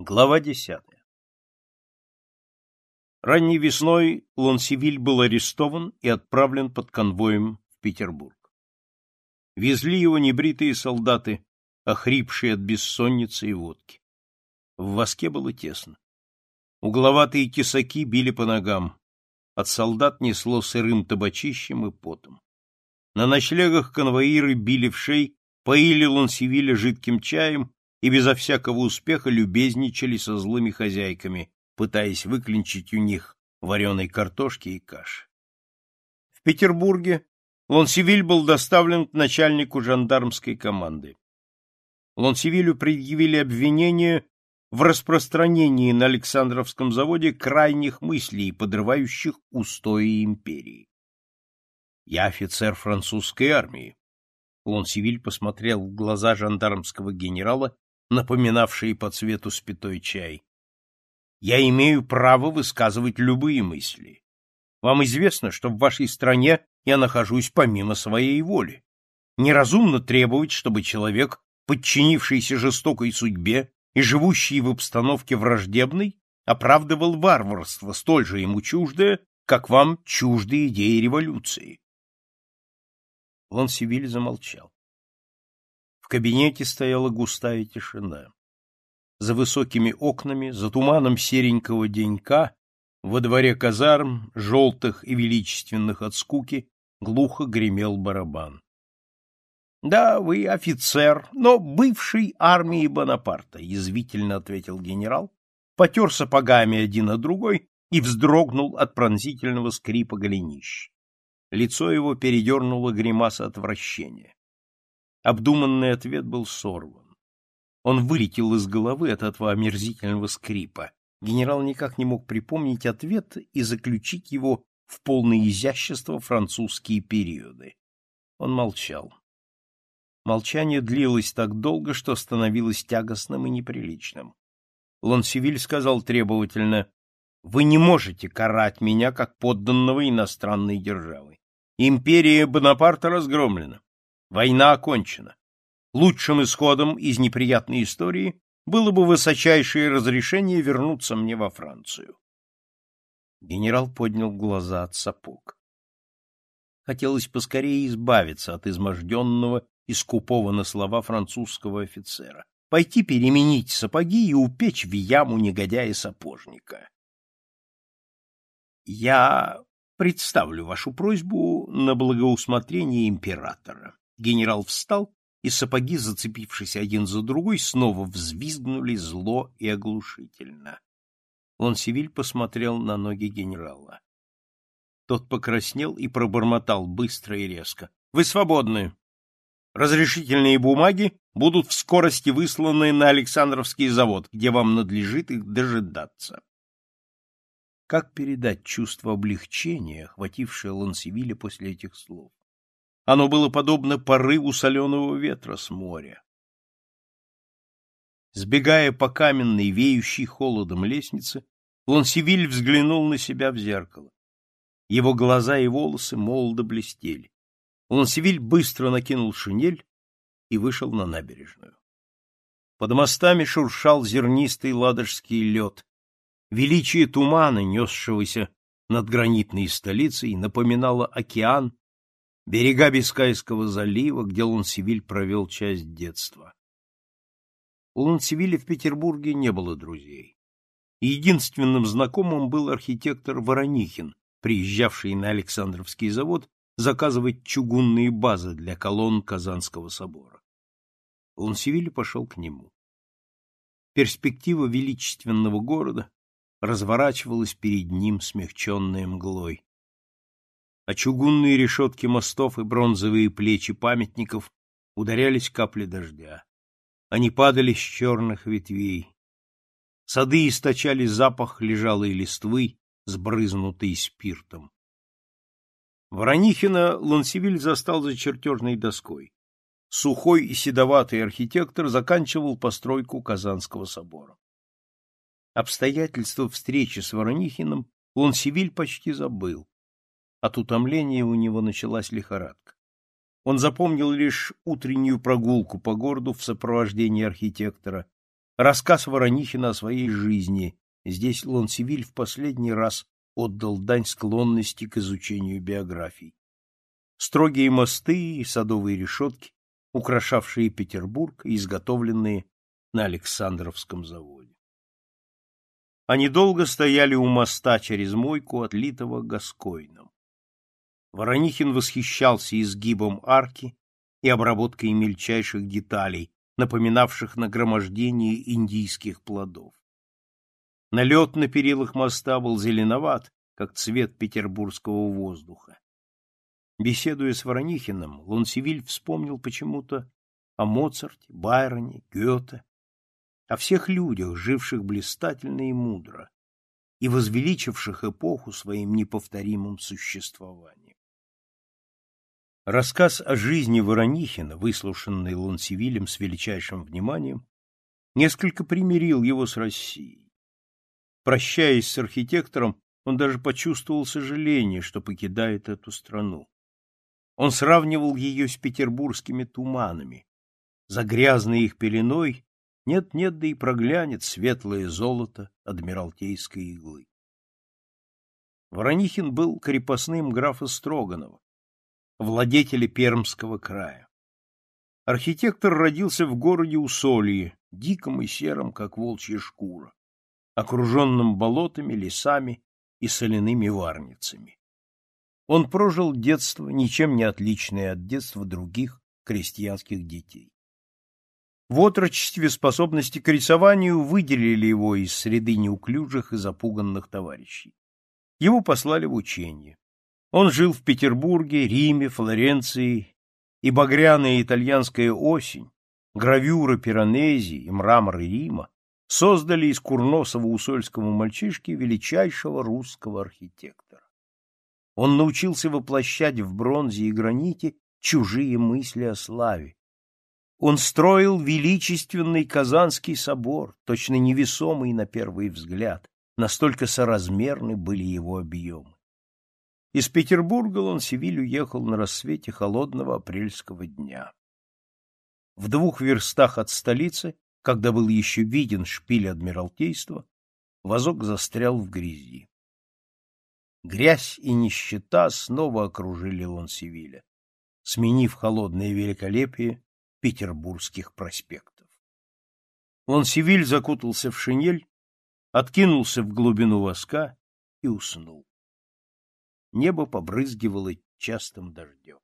Глава десятая. Ранней весной Лонсевиль был арестован и отправлен под конвоем в Петербург. Везли его небритые солдаты, охрипшие от бессонницы и водки. В воске было тесно. Угловатые кисаки били по ногам. От солдат несло сырым табачищем и потом. На ночлегах конвоиры били в шей, поили Лонсевиля жидким чаем и безо всякого успеха любезничали со злыми хозяйками, пытаясь выклинчить у них вареной картошки и каши. В Петербурге Лонсивиль был доставлен к начальнику жандармской команды. Лонсивилю предъявили обвинение в распространении на Александровском заводе крайних мыслей, подрывающих устои империи. «Я офицер французской армии», Лонсивиль посмотрел в глаза жандармского генерала напоминавшие по цвету спитой чай. Я имею право высказывать любые мысли. Вам известно, что в вашей стране я нахожусь помимо своей воли. Неразумно требовать, чтобы человек, подчинившийся жестокой судьбе и живущий в обстановке враждебной, оправдывал варварство, столь же ему чуждое, как вам чужды идеи революции. Лансивиль замолчал. В кабинете стояла густая тишина. За высокими окнами, за туманом серенького денька, во дворе казарм, желтых и величественных от скуки, глухо гремел барабан. — Да, вы офицер, но бывший армии Бонапарта, — язвительно ответил генерал, потер сапогами один на другой и вздрогнул от пронзительного скрипа голенищ. Лицо его передернуло гримаса отвращения. Обдуманный ответ был сорван. Он вылетел из головы от этого омерзительного скрипа. Генерал никак не мог припомнить ответ и заключить его в полное изящество французские периоды. Он молчал. Молчание длилось так долго, что становилось тягостным и неприличным. Лансивиль сказал требовательно, «Вы не можете карать меня, как подданного иностранной державы. Империя Бонапарта разгромлена. Война окончена. Лучшим исходом из неприятной истории было бы высочайшее разрешение вернуться мне во Францию. Генерал поднял глаза от сапог. Хотелось поскорее избавиться от изможденного и скупого на слова французского офицера, пойти переменить сапоги и упечь в яму негодяя-сапожника. Я представлю вашу просьбу на благоусмотрение императора, Генерал встал, и сапоги, зацепившись один за другой, снова взвизгнули зло и оглушительно. Лансевиль посмотрел на ноги генерала. Тот покраснел и пробормотал быстро и резко. — Вы свободны. Разрешительные бумаги будут в скорости высланы на Александровский завод, где вам надлежит их дожидаться. Как передать чувство облегчения, охватившее Лансивиля после этих слов? Оно было подобно порыву соленого ветра с моря. Сбегая по каменной, веющей холодом лестнице, Лансивиль взглянул на себя в зеркало. Его глаза и волосы молодо блестели. Лансивиль быстро накинул шинель и вышел на набережную. Под мостами шуршал зернистый ладожский лед. Величие тумана, несшегося над гранитной столицей, напоминало океан, берега Бискайского залива, где Лансивиль провел часть детства. У Лансивиля в Петербурге не было друзей. Единственным знакомым был архитектор Воронихин, приезжавший на Александровский завод заказывать чугунные базы для колонн Казанского собора. Лансивиль пошел к нему. Перспектива величественного города разворачивалась перед ним смягченной мглой а чугунные решетки мостов и бронзовые плечи памятников ударялись капли дождя. Они падали с черных ветвей. Сады источали запах лежалой листвы, сбрызнутой спиртом. Воронихина Лансивиль застал за чертежной доской. Сухой и седоватый архитектор заканчивал постройку Казанского собора. Обстоятельства встречи с Воронихиным Лансивиль почти забыл. От утомления у него началась лихорадка. Он запомнил лишь утреннюю прогулку по городу в сопровождении архитектора, рассказ Воронихина о своей жизни. Здесь Лонсевиль в последний раз отдал дань склонности к изучению биографий. Строгие мосты и садовые решетки, украшавшие Петербург и изготовленные на Александровском заводе. Они долго стояли у моста через мойку, отлитого Гаскойном. Воронихин восхищался изгибом арки и обработкой мельчайших деталей, напоминавших нагромождение индийских плодов. Налет на перилах моста был зеленоват, как цвет петербургского воздуха. Беседуя с Воронихиным, Лонсевиль вспомнил почему-то о Моцарте, Байроне, Гёте, о всех людях, живших блистательно и мудро, и возвеличивших эпоху своим неповторимым существованием. Рассказ о жизни Воронихина, выслушанный Лансевилем с величайшим вниманием, несколько примирил его с Россией. Прощаясь с архитектором, он даже почувствовал сожаление, что покидает эту страну. Он сравнивал ее с петербургскими туманами. За грязной их пеленой нет-нет, да и проглянет светлое золото адмиралтейской иглы. Воронихин был крепостным графа Строганова, владетели Пермского края. Архитектор родился в городе Усолье, диком и сером, как волчья шкура, окруженном болотами, лесами и соляными варницами. Он прожил детство, ничем не отличное от детства других крестьянских детей. В отрочестве способности к рисованию выделили его из среды неуклюжих и запуганных товарищей. Его послали в учение. Он жил в Петербурге, Риме, Флоренции, и багряная итальянская осень, гравюры Пиранези и мраморы Рима создали из курносова усольского мальчишки величайшего русского архитектора. Он научился воплощать в бронзе и граните чужие мысли о славе. Он строил величественный Казанский собор, точно невесомый на первый взгляд, настолько соразмерны были его объемы. Из Петербурга Лансивиль уехал на рассвете холодного апрельского дня. В двух верстах от столицы, когда был еще виден шпиль Адмиралтейства, вазок застрял в грязи. Грязь и нищета снова окружили Лансивиля, сменив холодное великолепие петербургских проспектов. Лонсевиль закутался в шинель, откинулся в глубину воска и уснул небо побрызгивало частым дождем.